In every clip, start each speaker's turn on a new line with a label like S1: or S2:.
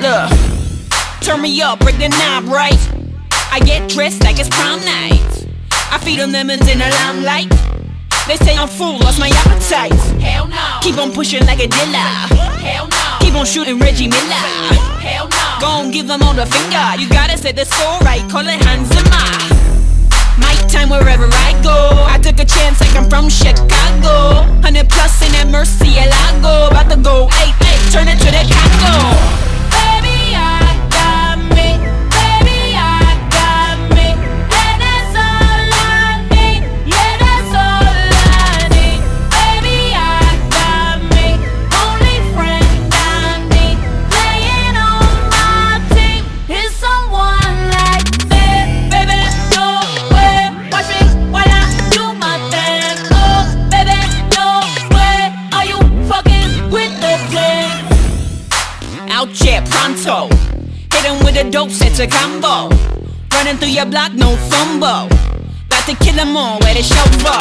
S1: turn me up, break the knob right. I get dressed like it's prom night. I feed them lemons in the limelight. They say I'm full, lost my appetite.
S2: Hell no.
S1: Keep on pushing like a dealer.
S2: Hell no.
S1: Keep on shooting Reggie Miller.
S2: Hell no.
S1: Gon' give them all the finger. You gotta say the score right, call it Hanzema. My time wherever I go. I took a chance like I'm from Chicago. 100 plus Out here pronto. Hit 'em with a dope, set a combo. Running through your block, no fumble. About to kill all, where the show go.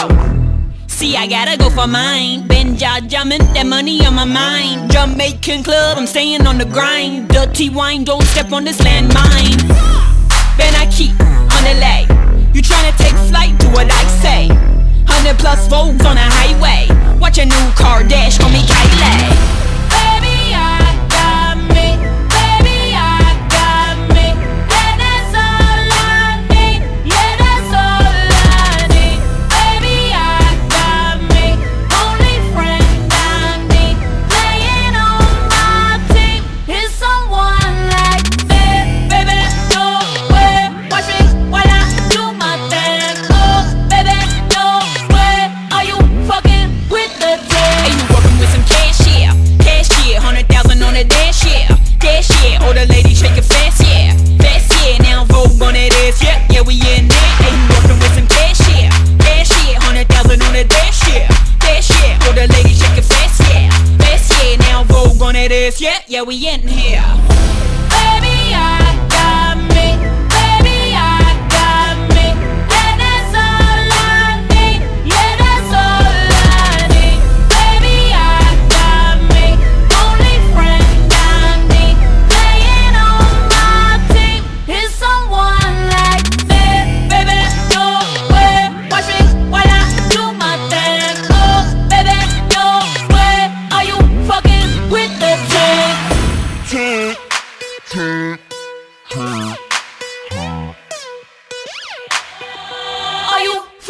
S1: See, I gotta go for mine. Been jaw jumping, that money on my mind. Jamaican club, I'm staying on the grind. Dirty wine, don't step on this landmine. Ass, yeah. Yeah, we in here.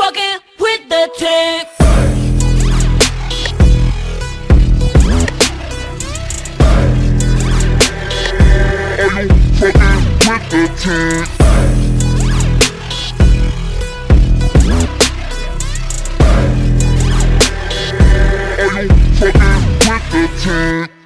S2: Fucking with the tick?
S3: Are you fucking with the team? Are you fucking with the team?